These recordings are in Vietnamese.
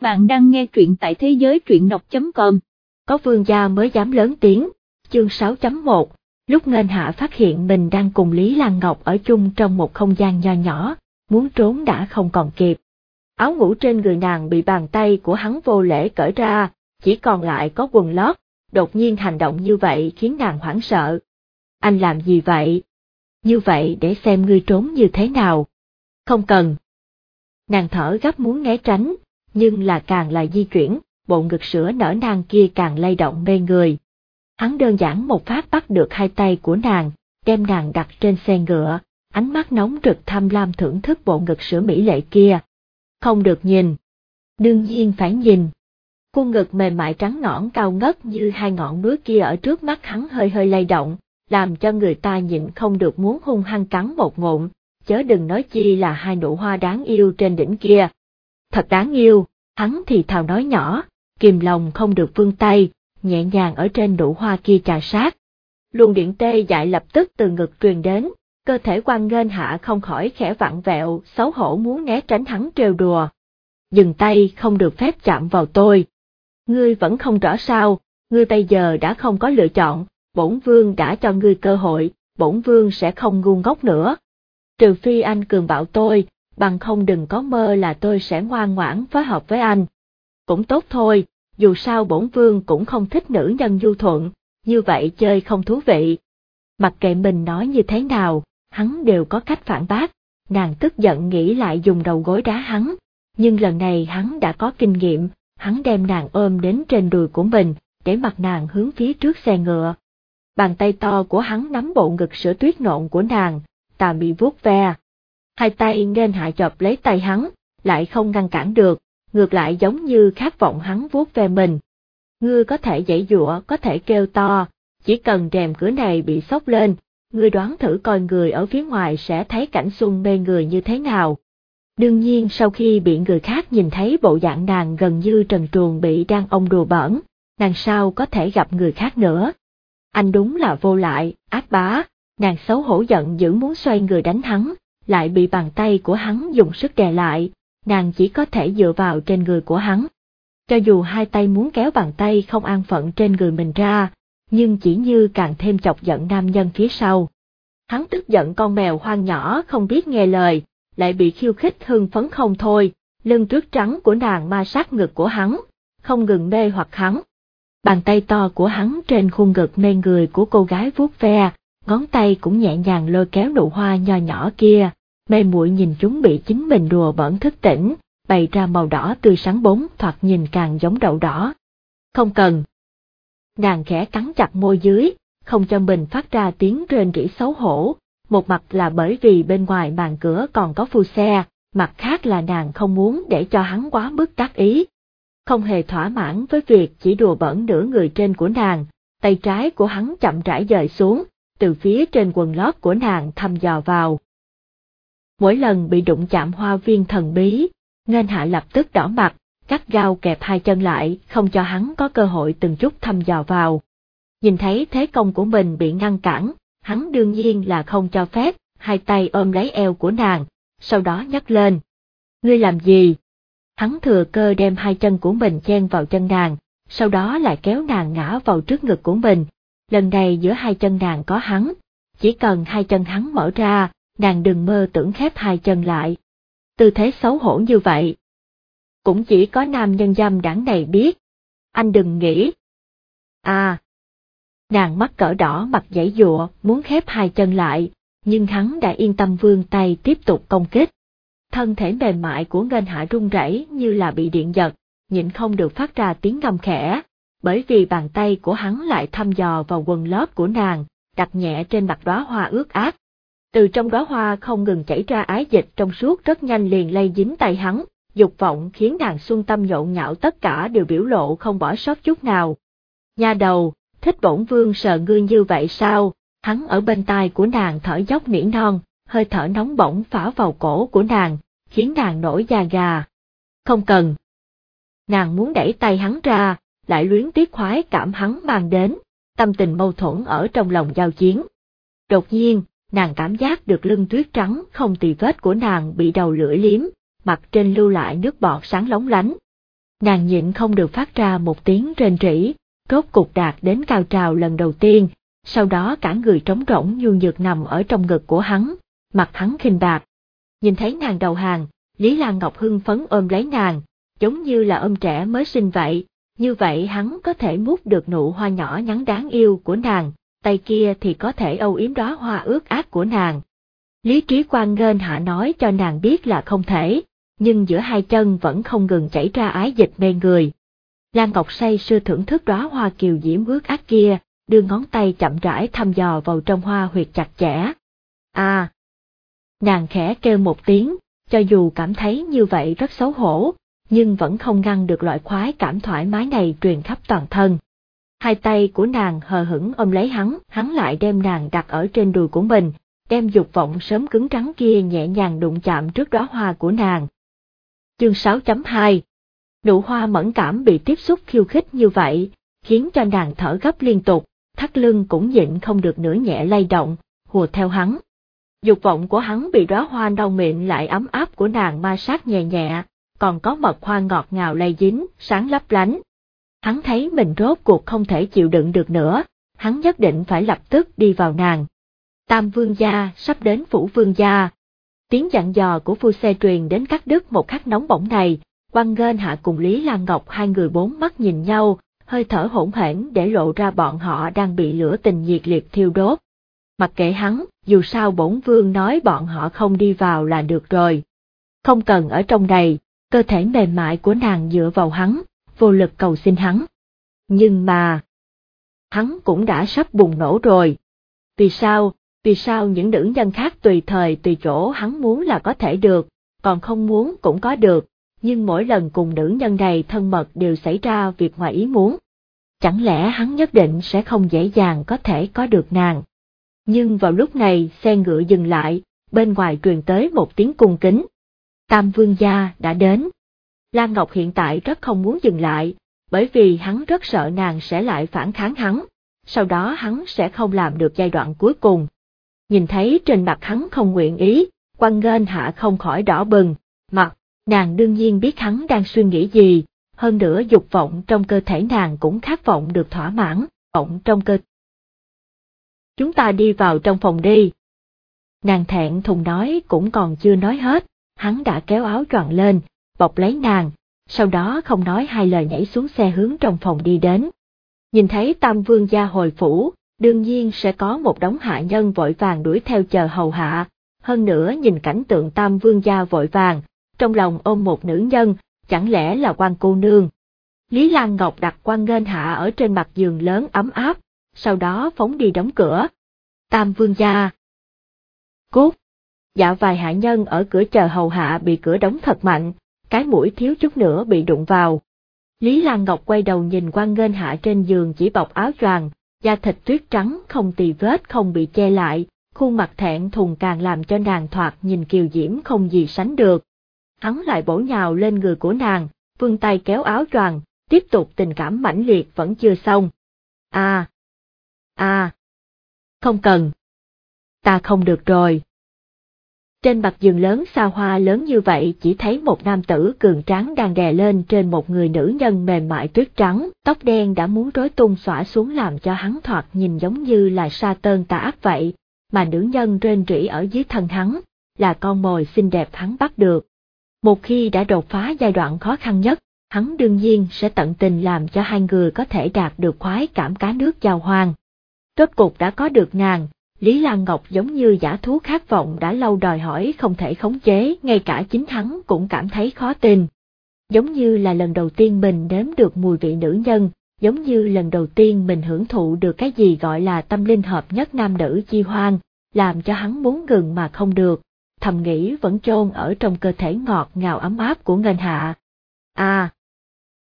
Bạn đang nghe truyện tại thế giới truyện đọc.com. Có vương gia mới dám lớn tiếng, chương 6.1, lúc ngân hạ phát hiện mình đang cùng Lý Lan Ngọc ở chung trong một không gian nho nhỏ, muốn trốn đã không còn kịp. Áo ngủ trên người nàng bị bàn tay của hắn vô lễ cởi ra, chỉ còn lại có quần lót, đột nhiên hành động như vậy khiến nàng hoảng sợ. Anh làm gì vậy? Như vậy để xem ngươi trốn như thế nào. Không cần. Nàng thở gấp muốn né tránh, nhưng là càng là di chuyển, bộ ngực sữa nở nang kia càng lay động mê người. Hắn đơn giản một phát bắt được hai tay của nàng, đem nàng đặt trên xe ngựa, ánh mắt nóng rực tham lam thưởng thức bộ ngực sữa mỹ lệ kia. Không được nhìn. Đương nhiên phải nhìn. Khuôn ngực mềm mại trắng nõn cao ngất như hai ngọn núi kia ở trước mắt hắn hơi hơi lay động, làm cho người ta nhịn không được muốn hung hăng cắn một ngụm, chớ đừng nói chi là hai nụ hoa đáng yêu trên đỉnh kia. Thật đáng yêu, hắn thì thào nói nhỏ, kìm lòng không được vươn tay, nhẹ nhàng ở trên nụ hoa kia trà sát. Luồng điện tê dại lập tức từ ngực truyền đến, cơ thể quan nghênh hạ không khỏi khẽ vặn vẹo, xấu hổ muốn né tránh hắn trêu đùa. Dừng tay không được phép chạm vào tôi. Ngươi vẫn không rõ sao, ngươi bây giờ đã không có lựa chọn, bổn vương đã cho ngươi cơ hội, bổn vương sẽ không ngu ngốc nữa. Trừ phi anh cường bạo tôi, bằng không đừng có mơ là tôi sẽ ngoan ngoãn phối hợp với anh. Cũng tốt thôi, dù sao bổn vương cũng không thích nữ nhân du thuận, như vậy chơi không thú vị. Mặc kệ mình nói như thế nào, hắn đều có cách phản bác, nàng tức giận nghĩ lại dùng đầu gối đá hắn, nhưng lần này hắn đã có kinh nghiệm, hắn đem nàng ôm đến trên đùi của mình, để mặt nàng hướng phía trước xe ngựa. Bàn tay to của hắn nắm bộ ngực sữa tuyết nộn của nàng, tà bị vuốt ve. Hai tay nên hạ chọc lấy tay hắn, lại không ngăn cản được, ngược lại giống như khát vọng hắn vuốt về mình. Ngươi có thể dãy dụa, có thể kêu to, chỉ cần rèm cửa này bị sốc lên, ngươi đoán thử coi người ở phía ngoài sẽ thấy cảnh xuân mê người như thế nào. Đương nhiên sau khi bị người khác nhìn thấy bộ dạng nàng gần như trần truồng bị đàn ông đùa bẩn, nàng sao có thể gặp người khác nữa. Anh đúng là vô lại, ác bá, nàng xấu hổ giận dữ muốn xoay người đánh hắn, lại bị bàn tay của hắn dùng sức đè lại, nàng chỉ có thể dựa vào trên người của hắn. Cho dù hai tay muốn kéo bàn tay không an phận trên người mình ra, nhưng chỉ như càng thêm chọc giận nam nhân phía sau. Hắn tức giận con mèo hoang nhỏ không biết nghe lời, lại bị khiêu khích hưng phấn không thôi, lưng trước trắng của nàng ma sát ngực của hắn, không ngừng mê hoặc hắn. Bàn tay to của hắn trên khuôn ngực mê người của cô gái vuốt ve, ngón tay cũng nhẹ nhàng lôi kéo nụ hoa nho nhỏ kia, mê muội nhìn chúng bị chính mình đùa bẩn thức tỉnh, bày ra màu đỏ tươi sáng bóng thoạt nhìn càng giống đậu đỏ. Không cần. Nàng khẽ cắn chặt môi dưới, không cho mình phát ra tiếng rên rỉ xấu hổ, một mặt là bởi vì bên ngoài màn cửa còn có phu xe, mặt khác là nàng không muốn để cho hắn quá mức tác ý. Không hề thỏa mãn với việc chỉ đùa bẩn nửa người trên của nàng, tay trái của hắn chậm rãi dời xuống, từ phía trên quần lót của nàng thăm dò vào. Mỗi lần bị đụng chạm hoa viên thần bí, nên hạ lập tức đỏ mặt, cắt gao kẹp hai chân lại, không cho hắn có cơ hội từng chút thăm dò vào. Nhìn thấy thế công của mình bị ngăn cản, hắn đương nhiên là không cho phép, hai tay ôm lấy eo của nàng, sau đó nhấc lên. Ngươi làm gì? Hắn thừa cơ đem hai chân của mình chen vào chân nàng, sau đó lại kéo nàng ngã vào trước ngực của mình, lần này giữa hai chân nàng có hắn, chỉ cần hai chân hắn mở ra, nàng đừng mơ tưởng khép hai chân lại. Tư thế xấu hổ như vậy. Cũng chỉ có nam nhân dâm đảng này biết. Anh đừng nghĩ. À. Nàng mắt cỡ đỏ mặt dãy dụa, muốn khép hai chân lại, nhưng hắn đã yên tâm vươn tay tiếp tục công kích. Thân thể mềm mại của ngân hạ run rẩy như là bị điện giật, nhịn không được phát ra tiếng ngâm khẽ, bởi vì bàn tay của hắn lại thăm dò vào quần lót của nàng, đặt nhẹ trên mặt đóa hoa ướt át. Từ trong đóa hoa không ngừng chảy ra ái dịch trong suốt rất nhanh liền lây dính tay hắn, dục vọng khiến nàng xuân tâm nhộn nhạo tất cả đều biểu lộ không bỏ sót chút nào. Nha đầu, thích bổn vương sợ ngươi như vậy sao? Hắn ở bên tai của nàng thở dốc nỉ non, hơi thở nóng bỏng phả vào cổ của nàng, khiến nàng nổi da gà. Không cần. Nàng muốn đẩy tay hắn ra, lại luyến tiếc khoái cảm hắn mang đến, tâm tình mâu thuẫn ở trong lòng giao chiến. Đột nhiên, nàng cảm giác được lưng tuyết trắng không tì vết của nàng bị đầu lưỡi liếm, mặt trên lưu lại nước bọt sáng lóng lánh. Nàng nhịn không được phát ra một tiếng rên rỉ, rốt cục đạt đến cao trào lần đầu tiên, sau đó cả người trống rỗng nhu nhược nằm ở trong ngực của hắn, mặt hắn khinh bạc. Nhìn thấy nàng đầu hàng, Lý Lan Ngọc hưng phấn ôm lấy nàng, giống như là ôm trẻ mới sinh vậy, như vậy hắn có thể mút được nụ hoa nhỏ nhắn đáng yêu của nàng, tay kia thì có thể âu yếm đóa hoa ướt át của nàng. Lý trí quan ngên hạ nói cho nàng biết là không thể, nhưng giữa hai chân vẫn không ngừng chảy ra ái dịch mê người. Lan Ngọc say sưa thưởng thức đóa hoa kiều diễm ướt át kia, đưa ngón tay chậm rãi thăm dò vào trong hoa huyệt chặt chẽ. À! Nàng khẽ kêu một tiếng, cho dù cảm thấy như vậy rất xấu hổ, nhưng vẫn không ngăn được loại khoái cảm thoải mái này truyền khắp toàn thân. Hai tay của nàng hờ hững ôm lấy hắn, hắn lại đem nàng đặt ở trên đùi của mình, đem dục vọng sớm cứng trắng kia nhẹ nhàng đụng chạm trước đóa hoa của nàng. Chương 6.2 Nụ hoa mẫn cảm bị tiếp xúc khiêu khích như vậy, khiến cho nàng thở gấp liên tục, thắt lưng cũng nhịn không được nửa nhẹ lay động, hùa theo hắn. Dục vọng của hắn bị đóa hoa đau miệng lại ấm áp của nàng ma sát nhẹ nhẹ, còn có mật hoa ngọt ngào lay dính, sáng lấp lánh. Hắn thấy mình rốt cuộc không thể chịu đựng được nữa, hắn nhất định phải lập tức đi vào nàng. Tam vương gia sắp đến phủ vương gia. Tiếng dặn dò của phu xe truyền đến các đức một khắc nóng bỏng này, quan ngên hạ cùng Lý Lan Ngọc hai người bốn mắt nhìn nhau, hơi thở hỗn hển để lộ ra bọn họ đang bị lửa tình nhiệt liệt thiêu đốt. Mặc kệ hắn, dù sao bổn vương nói bọn họ không đi vào là được rồi. Không cần ở trong này, cơ thể mềm mại của nàng dựa vào hắn, vô lực cầu xin hắn. Nhưng mà, hắn cũng đã sắp bùng nổ rồi. Vì sao, vì sao những nữ nhân khác tùy thời tùy chỗ hắn muốn là có thể được, còn không muốn cũng có được, nhưng mỗi lần cùng nữ nhân này thân mật đều xảy ra việc ngoài ý muốn. Chẳng lẽ hắn nhất định sẽ không dễ dàng có thể có được nàng. Nhưng vào lúc này xe ngựa dừng lại, bên ngoài truyền tới một tiếng cung kính. Tam vương gia đã đến. Lan Ngọc hiện tại rất không muốn dừng lại, bởi vì hắn rất sợ nàng sẽ lại phản kháng hắn, sau đó hắn sẽ không làm được giai đoạn cuối cùng. Nhìn thấy trên mặt hắn không nguyện ý, quan ngên hạ không khỏi đỏ bừng, mặt, nàng đương nhiên biết hắn đang suy nghĩ gì, hơn nữa dục vọng trong cơ thể nàng cũng khát vọng được thỏa mãn, vọng trong cơ. Chúng ta đi vào trong phòng đi. Nàng thẹn thùng nói cũng còn chưa nói hết, hắn đã kéo áo tròn lên, bọc lấy nàng, sau đó không nói hai lời nhảy xuống xe hướng trong phòng đi đến. Nhìn thấy Tam Vương gia hồi phủ, đương nhiên sẽ có một đống hạ nhân vội vàng đuổi theo chờ hầu hạ, hơn nữa nhìn cảnh tượng Tam Vương gia vội vàng, trong lòng ôm một nữ nhân, chẳng lẽ là quan cô nương. Lý Lan Ngọc đặt quan nghênh hạ ở trên mặt giường lớn ấm áp, sau đó phóng đi đóng cửa. Tam Vương gia. Cút! Dạ vài hạ nhân ở cửa chờ hầu hạ bị cửa đóng thật mạnh, cái mũi thiếu chút nữa bị đụng vào. Lý Lan Ngọc quay đầu nhìn quan ngên hạ trên giường chỉ bọc áo choàng, da thịt tuyết trắng không tì vết không bị che lại, khuôn mặt thẹn thùng càng làm cho nàng thoạt nhìn kiều diễm không gì sánh được. Hắn lại bổ nhào lên người của nàng, vươn tay kéo áo choàng, tiếp tục tình cảm mãnh liệt vẫn chưa xong. À! À! Không cần! Ta không được rồi! Trên mặt giường lớn xa hoa lớn như vậy chỉ thấy một nam tử cường tráng đang đè lên trên một người nữ nhân mềm mại tuyết trắng, tóc đen đã muốn rối tung xõa xuống làm cho hắn thoạt nhìn giống như là sa tơn tà ác vậy, mà nữ nhân rên rỉ ở dưới thân hắn, là con mồi xinh đẹp hắn bắt được. Một khi đã đột phá giai đoạn khó khăn nhất, hắn đương nhiên sẽ tận tình làm cho hai người có thể đạt được khoái cảm cá nước giao hoang. Rốt cục đã có được nàng, Lý Lan Ngọc giống như giả thú khát vọng đã lâu đòi hỏi không thể khống chế, ngay cả chính hắn cũng cảm thấy khó tin. Giống như là lần đầu tiên mình nếm được mùi vị nữ nhân, giống như lần đầu tiên mình hưởng thụ được cái gì gọi là tâm linh hợp nhất nam nữ chi hoang, làm cho hắn muốn ngừng mà không được, thầm nghĩ vẫn chôn ở trong cơ thể ngọt ngào ấm áp của ngân hạ. À!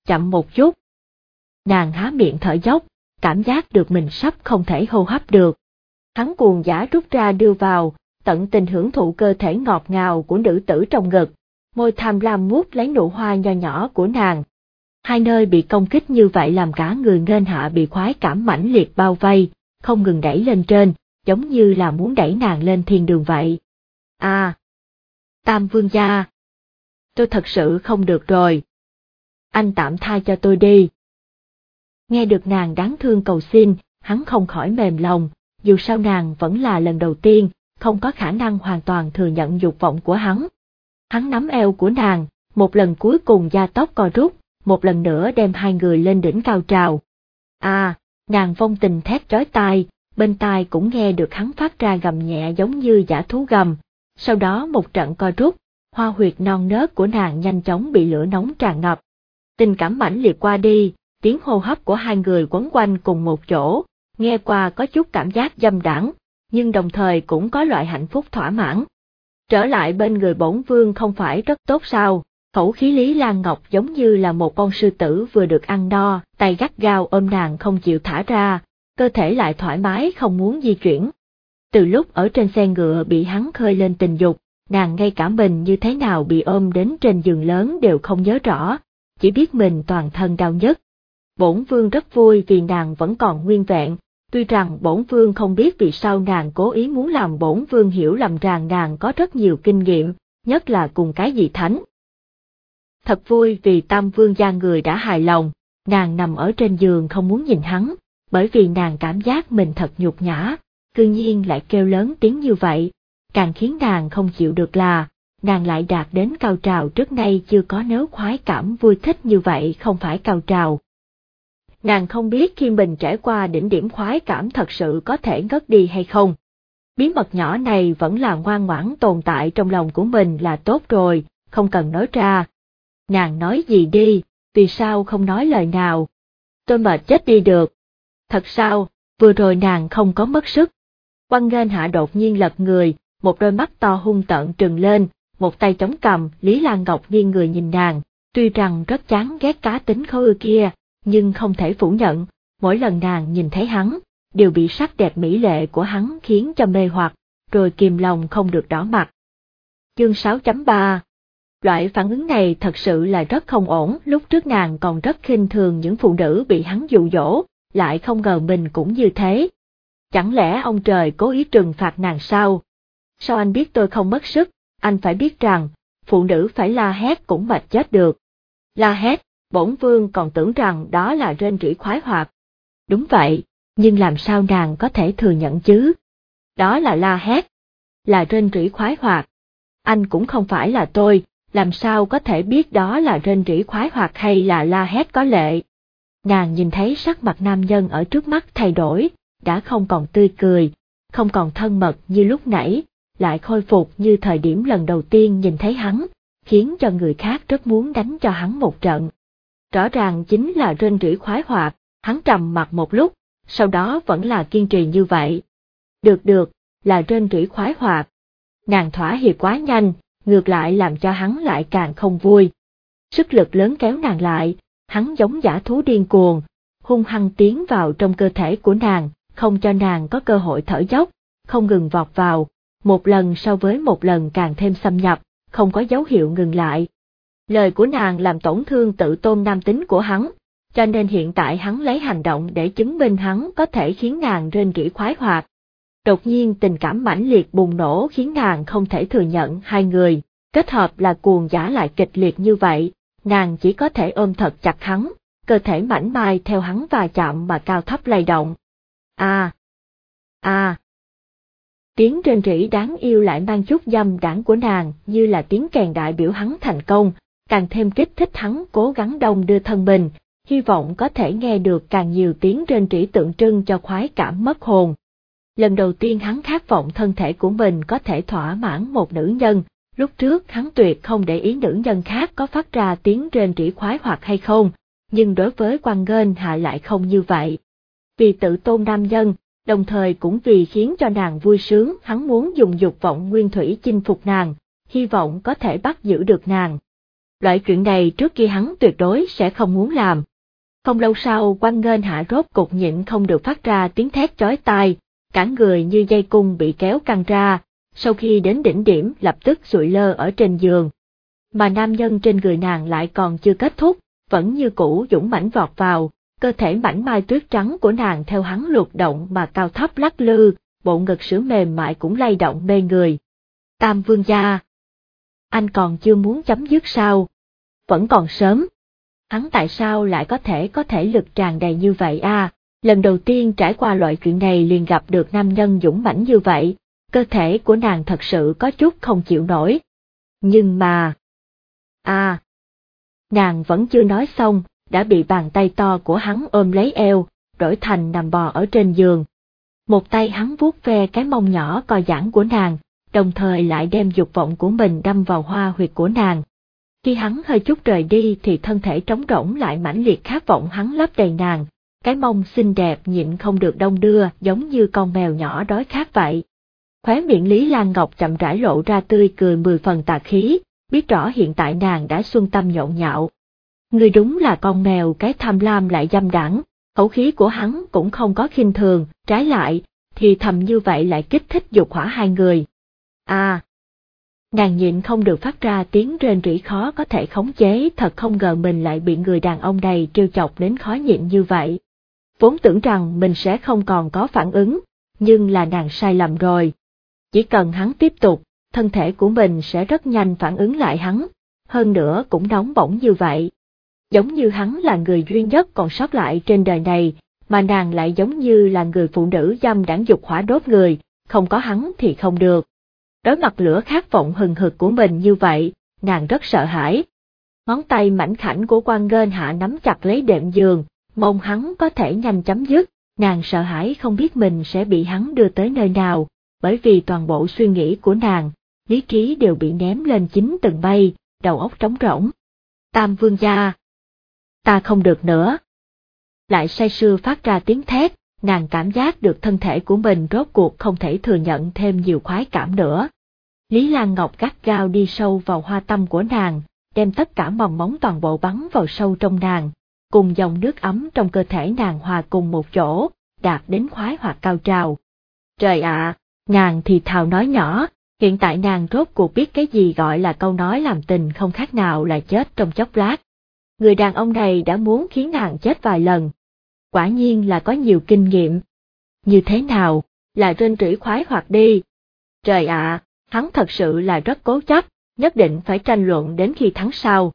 Chậm một chút! Nàng há miệng thở dốc, cảm giác được mình sắp không thể hô hấp được, hắn cuồng giả rút ra đưa vào, tận tình hưởng thụ cơ thể ngọt ngào của nữ tử trong ngực, môi tham lam muốt lấy nụ hoa nho nhỏ của nàng. Hai nơi bị công kích như vậy làm cả người nghênh hạ bị khoái cảm mãnh liệt bao vây, không ngừng đẩy lên trên, giống như là muốn đẩy nàng lên thiên đường vậy. À! Tam vương gia! Tôi thật sự không được rồi. anh tạm tha cho tôi đi. Nghe được nàng đáng thương cầu xin, hắn không khỏi mềm lòng, dù sao nàng vẫn là lần đầu tiên, không có khả năng hoàn toàn thừa nhận dục vọng của hắn. Hắn nắm eo của nàng, một lần cuối cùng gia tốc co rút, một lần nữa đem hai người lên đỉnh cao trào. À, nàng vong tình thét chói tai, bên tai cũng nghe được hắn phát ra gầm nhẹ giống như giả thú gầm. Sau đó một trận co rút, hoa huyệt non nớt của nàng nhanh chóng bị lửa nóng tràn ngập. Tình cảm mãnh liệt qua đi, tiếng hô hấp của hai người quấn quanh cùng một chỗ, nghe qua có chút cảm giác dâm đảng, nhưng đồng thời cũng có loại hạnh phúc thỏa mãn. Trở lại bên người bổn vương không phải rất tốt sao, khẩu khí Lý Lan Ngọc giống như là một con sư tử vừa được ăn no, tay gắt gao ôm nàng không chịu thả ra, cơ thể lại thoải mái không muốn di chuyển. Từ lúc ở trên xe ngựa bị hắn khơi lên tình dục, nàng ngay cả mình như thế nào bị ôm đến trên giường lớn đều không nhớ rõ, chỉ biết mình toàn thân đau nhất. Bổn vương rất vui vì nàng vẫn còn nguyên vẹn, tuy rằng bổn vương không biết vì sao nàng cố ý muốn làm bổn vương hiểu lầm rằng nàng có rất nhiều kinh nghiệm, nhất là cùng cái gì thánh. Thật vui vì tam vương gia người đã hài lòng, nàng nằm ở trên giường không muốn nhìn hắn, bởi vì nàng cảm giác mình thật nhục nhã, cư nhiên lại kêu lớn tiếng như vậy, càng khiến nàng không chịu được là, nàng lại đạt đến cao trào trước nay chưa có nếu khoái cảm vui thích như vậy không phải cao trào. Nàng không biết khi mình trải qua đỉnh điểm khoái cảm thật sự có thể ngất đi hay không. Bí mật nhỏ này vẫn là ngoan ngoãn tồn tại trong lòng của mình là tốt rồi, không cần nói ra. Nàng nói gì đi, vì sao không nói lời nào? Tôi mệt chết đi được. Thật sao, vừa rồi nàng không có mất sức. Quăng nghênh hạ đột nhiên lật người, một đôi mắt to hung tợn trừng lên, một tay chống cầm, Lý Lan Ngọc nghiêng người nhìn nàng, tuy rằng rất chán ghét cá tính khối kia, nhưng không thể phủ nhận, mỗi lần nàng nhìn thấy hắn, đều bị sắc đẹp mỹ lệ của hắn khiến cho mê hoặc, rồi kìm lòng không được đỏ mặt. Chương 6.3 Loại phản ứng này thật sự là rất không ổn, lúc trước nàng còn rất khinh thường những phụ nữ bị hắn dụ dỗ, lại không ngờ mình cũng như thế. Chẳng lẽ ông trời cố ý trừng phạt nàng sao? Sao anh biết tôi không mất sức, anh phải biết rằng, phụ nữ phải la hét cũng mệt chết được. La hét, bổn vương còn tưởng rằng đó là rên rỉ khoái hoạt. Đúng vậy, nhưng làm sao nàng có thể thừa nhận chứ? Đó là la hét, là rên rỉ khoái hoạt. Anh cũng không phải là tôi, làm sao có thể biết đó là rên rỉ khoái hoạt hay là la hét có lệ. Nàng nhìn thấy sắc mặt nam nhân ở trước mắt thay đổi, đã không còn tươi cười, không còn thân mật như lúc nãy, lại khôi phục như thời điểm lần đầu tiên nhìn thấy hắn, khiến cho người khác rất muốn đánh cho hắn một trận. Rõ ràng chính là rên rỉ khoái hoạt, hắn trầm mặt một lúc, sau đó vẫn là kiên trì như vậy. Được được, là rên rỉ khoái hoạt. Nàng thỏa hiệp quá nhanh, ngược lại làm cho hắn lại càng không vui. Sức lực lớn kéo nàng lại, hắn giống giả thú điên cuồng, hung hăng tiến vào trong cơ thể của nàng, không cho nàng có cơ hội thở dốc, không ngừng vọt vào, một lần so với một lần càng thêm xâm nhập, không có dấu hiệu ngừng lại. Lời của nàng làm tổn thương tự tôn nam tính của hắn, cho nên hiện tại hắn lấy hành động để chứng minh hắn có thể khiến nàng rên rỉ khoái hoạt. Đột nhiên tình cảm mãnh liệt bùng nổ khiến nàng không thể thừa nhận hai người, kết hợp là cuồng giả lại kịch liệt như vậy, nàng chỉ có thể ôm thật chặt hắn, cơ thể mảnh mai theo hắn và chạm mà cao thấp lay động. À! À! Tiếng trên rỉ đáng yêu lại mang chút dâm đảng của nàng như là tiếng kèn đại biểu hắn thành công, càng thêm kích thích hắn cố gắng đồng đưa thân mình, hy vọng có thể nghe được càng nhiều tiếng trên trĩ tượng trưng cho khoái cảm mất hồn. Lần đầu tiên hắn khát vọng thân thể của mình có thể thỏa mãn một nữ nhân, lúc trước hắn tuyệt không để ý nữ nhân khác có phát ra tiếng trên trĩ khoái hoặc hay không, nhưng đối với quan ngên hạ lại không như vậy. Vì tự tôn nam nhân, đồng thời cũng vì khiến cho nàng vui sướng hắn muốn dùng dục vọng nguyên thủy chinh phục nàng, hy vọng có thể bắt giữ được nàng. Loại chuyện này trước kia hắn tuyệt đối sẽ không muốn làm. Không lâu sau quan ngên hạ rốt cục nhịn không được phát ra tiếng thét chói tai, cả người như dây cung bị kéo căng ra, sau khi đến đỉnh điểm lập tức sụi lơ ở trên giường. Mà nam nhân trên người nàng lại còn chưa kết thúc, vẫn như cũ dũng mãnh vọt vào, cơ thể mảnh mai tuyết trắng của nàng theo hắn luật động mà cao thấp lắc lư, bộ ngực sữa mềm mại cũng lay động mê người. Tam vương gia. Anh còn chưa muốn chấm dứt sao? Vẫn còn sớm. Hắn tại sao lại có thể có thể lực tràn đầy như vậy à? Lần đầu tiên trải qua loại chuyện này liền gặp được nam nhân dũng mãnh như vậy, cơ thể của nàng thật sự có chút không chịu nổi. Nhưng mà... À... Nàng vẫn chưa nói xong, đã bị bàn tay to của hắn ôm lấy eo, đổi thành nằm bò ở trên giường. Một tay hắn vuốt ve cái mông nhỏ co giãn của nàng, đồng thời lại đem dục vọng của mình đâm vào hoa huyệt của nàng. Khi hắn hơi chút rời đi thì thân thể trống rỗng lại mãnh liệt khát vọng hắn lấp đầy nàng, cái mông xinh đẹp nhịn không được đông đưa giống như con mèo nhỏ đói khát vậy. Khóe miệng Lý Lan Ngọc chậm rãi lộ ra tươi cười mười phần tà khí, biết rõ hiện tại nàng đã xuân tâm nhộn nhạo. Người đúng là con mèo cái tham lam lại dâm đảng, khẩu khí của hắn cũng không có khinh thường, trái lại, thì thầm như vậy lại kích thích dục hỏa hai người. À! Nàng nhịn không được phát ra tiếng rên rỉ khó có thể khống chế thật không ngờ mình lại bị người đàn ông này trêu chọc đến khó nhịn như vậy. Vốn tưởng rằng mình sẽ không còn có phản ứng, nhưng là nàng sai lầm rồi. Chỉ cần hắn tiếp tục, thân thể của mình sẽ rất nhanh phản ứng lại hắn, hơn nữa cũng nóng bỏng như vậy. Giống như hắn là người duy nhất còn sót lại trên đời này, mà nàng lại giống như là người phụ nữ dâm đảng dục hỏa đốt người, không có hắn thì không được. Đối mặt lửa khát vọng hừng hực của mình như vậy, nàng rất sợ hãi. Ngón tay mảnh khảnh của quan ngên hạ nắm chặt lấy đệm giường, mong hắn có thể nhanh chấm dứt, nàng sợ hãi không biết mình sẽ bị hắn đưa tới nơi nào, bởi vì toàn bộ suy nghĩ của nàng, lý trí đều bị ném lên chính từng bay, đầu óc trống rỗng. Tam vương gia. Ta không được nữa. Lại say sưa phát ra tiếng thét, nàng cảm giác được thân thể của mình rốt cuộc không thể thừa nhận thêm nhiều khoái cảm nữa. Lý Lan Ngọc gắt gao đi sâu vào hoa tâm của nàng, đem tất cả mầm móng toàn bộ bắn vào sâu trong nàng, cùng dòng nước ấm trong cơ thể nàng hòa cùng một chỗ, đạt đến khoái hoặc cao trào. Trời ạ, nàng thì thào nói nhỏ, hiện tại nàng rốt cuộc biết cái gì gọi là câu nói làm tình không khác nào là chết trong chốc lát. Người đàn ông này đã muốn khiến nàng chết vài lần. Quả nhiên là có nhiều kinh nghiệm. Như thế nào, là trên rỉ khoái hoặc đi. Trời ạ, hắn thật sự là rất cố chấp, nhất định phải tranh luận đến khi thắng sau.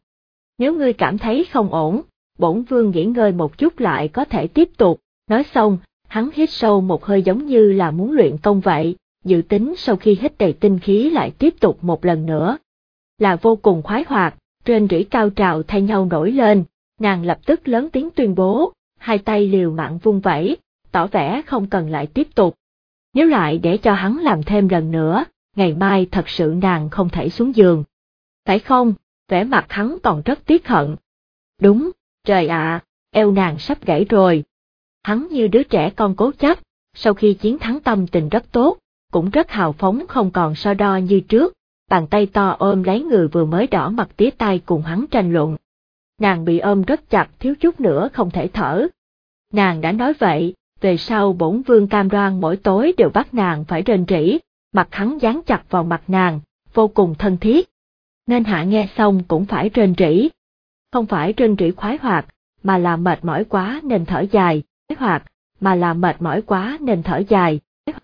Nếu ngươi cảm thấy không ổn, bổn vương nghỉ ngơi một chút lại có thể tiếp tục, nói xong, hắn hít sâu một hơi giống như là muốn luyện công vậy, dự tính sau khi hít đầy tinh khí lại tiếp tục một lần nữa. Là vô cùng khoái hoạt, trên rỉ cao trào thay nhau nổi lên, nàng lập tức lớn tiếng tuyên bố, hai tay liều mạng vung vẩy, tỏ vẻ không cần lại tiếp tục. Nếu lại để cho hắn làm thêm lần nữa, ngày mai thật sự nàng không thể xuống giường. Phải không, vẻ mặt hắn còn rất tiếc hận. Đúng, trời ạ, eo nàng sắp gãy rồi. Hắn như đứa trẻ con cố chấp, sau khi chiến thắng tâm tình rất tốt, cũng rất hào phóng không còn so đo như trước, bàn tay to ôm lấy người vừa mới đỏ mặt tía tay cùng hắn tranh luận. Nàng bị ôm rất chặt thiếu chút nữa không thể thở. Nàng đã nói vậy, về sau bổn vương cam đoan mỗi tối đều bắt nàng phải rên rỉ, mặt hắn dán chặt vào mặt nàng, vô cùng thân thiết. Nên hạ nghe xong cũng phải rên rỉ. Không phải rên rỉ khoái hoạt, mà là mệt mỏi quá nên thở dài, khoái hoạt, mà là mệt mỏi quá nên thở dài,